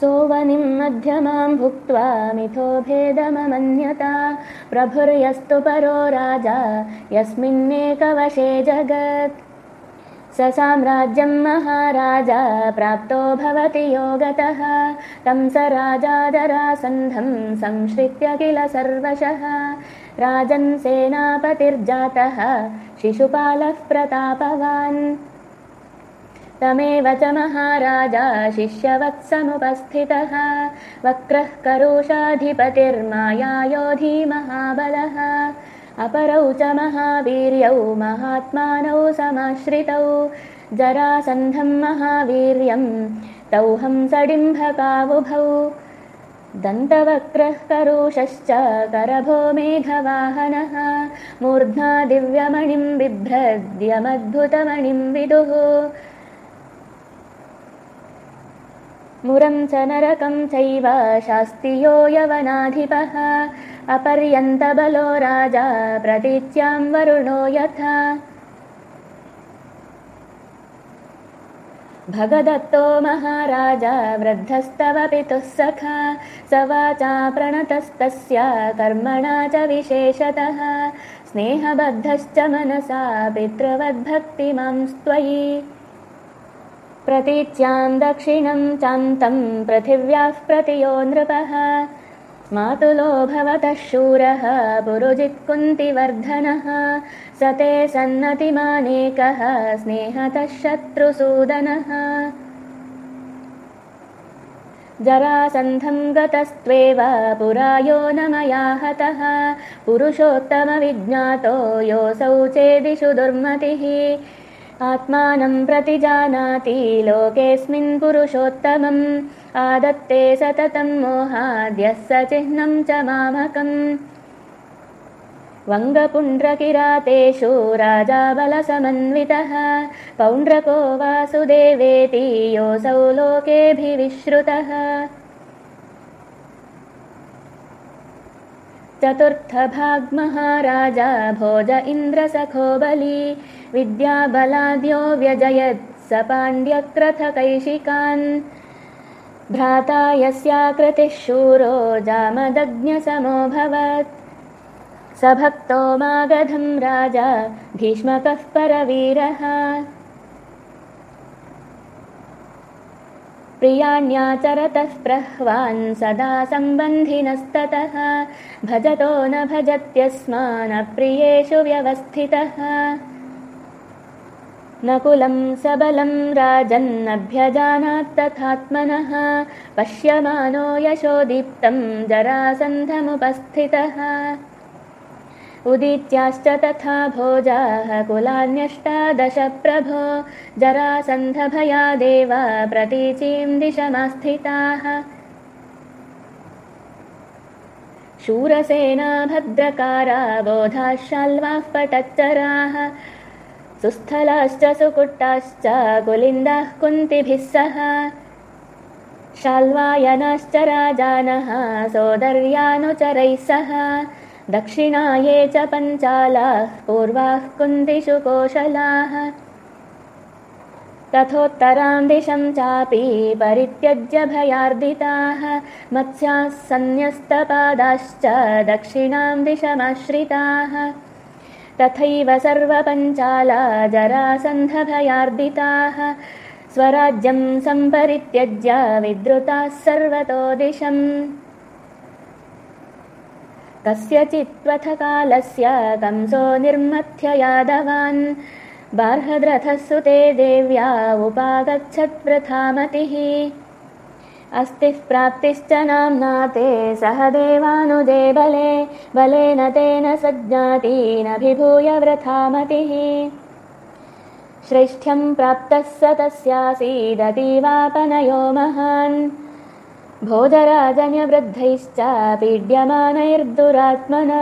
सोवनिं मध्यमां भुक्त्वा मिथो भेदममन्यता। प्रभुर्यस्तु परो राजा यस्मिन्नेकवशे जगत्। स साम्राज्यं महाराजा प्राप्तो भवति योगतः। तं स राजादरासन्धं संश्रित्य किल सर्वशः। राजन् सेनापतिर्जातः शिशुपालः प्रतापवान् तमेव च महाराजा शिष्यवत्समुपस्थितः। वक्रः करुषाधिपतिर्मायायोधी महाबलः अपरौ च महावीर्यौ महात्मानौ समाश्रितौ। जरासन्धं महावीर्यं तौ हंसडिम्भकावुभौ दन्तवक्रः करुषश्च करभो मेघवाहनः। मूर्ध्ना दिव्यमणिं बिभ्रद्यमद्भुतमणिं विदुः मुरं च नरकं चैव शास्तियो यवनाधिपः। अपर्यन्तबलो राजा प्रतीच्यां वरुणो यथा। भगदत्तो महाराजा वृद्धस्तव पितुः सखा। स वाचा प्रणतस्तस्य कर्मणा च विशेषतः। स्नेहबद्धश्च मनसा पितृवद्भक्तिमांस्त्वयि प्रतीच्यां दक्षिणं चान्तं पृथिव्याः प्रतियो नृपः। मातुलो भवतः शूरः पुरुजित्कुन्तिवर्धनः स ते सन्नतिमानेकः स्नेहतः शत्रुसूदनः। जरासन्धं गतस्त्वेव पुरायो न मया हतः। पुरुषोत्तमविज्ञातो योऽसौ चेदिषु दुर्मतिः आत्मानं प्रतिजानाति लोकेऽस्मिन् पुरुषोत्तमम्। आदत्ते सततं मोहाद्यः स चिह्नं च मामकम्। वङ्गपुण्ड्रकिरातेषु राजाबलसमन्वितः। पौण्ड्रको वासुदेवेति योऽसौ लोकेऽभिविश्रुतः चतुर्थभाग्महाराजा भोज इन्द्रसखो बली। विद्याबलाद्यो व्यजयत् स पाण्ड्यक्रथकैशिकान् भ्राता यस्याकृतिः शूरो जामदग्न्यसमोऽभवत् स भक्तो मागधं राजा भीष्मकः परवीरः प्रियाण्याचरतः प्रह्वान् सदा सम्बन्धिनस्ततः। भजतो न भजत्यस्मानप्रियेषु व्यवस्थितः। न कुलं सबलं राजन्नभ्यजानात्तथात्मनः। पश्यमानो यशोदीप्तं जरासन्धमुपस्थितः उदित्याश्च तथा भोजाः कुलान्यष्टादश प्रभो जरासन्धभयादेव प्रतीचीं दिशमास्थिताः। शूरसेना भद्रकारा बोधाः शाल्वाः पटच्चराः। सुस्थलाश्च सुकुट्टाश्च कुलिन्दाः कुन्तिभिः सह। शाल्वायनाश्च राजानः सोदर्यानुचरैः सह दक्षिणाये च पञ्चालाः पूर्वाः कुन्तिषु कोशलाः। तथोत्तरां दिशं चापि परित्यज्य भयार्दिताः। मत्स्याः सन्न्यस्तपादाश्च दक्षिणां दिशमाश्रिताः। तथैव सर्वपञ्चाला जरासन्धभयार्दिताः। स्वराज्यं सम्परित्यज्य विद्रुताः सर्वतो दिशम् कस्यचित्त्वथकालस्य कंसो निर्मथ्य यादवान्। बार्हद्रथः उपागच्छद्वृथामतिः अस्तिः प्राप्तिश्च नाम्ना ते सह देवानुजे बले बलेन तेन सज्ञातीनभिभूय वृथामतिः श्रेष्ठ्यं प्राप्तः स तस्यासीदतीवापनयो महान् भोजराजन्यवृद्धैश्च पीड्यमानैर्दुरात्मना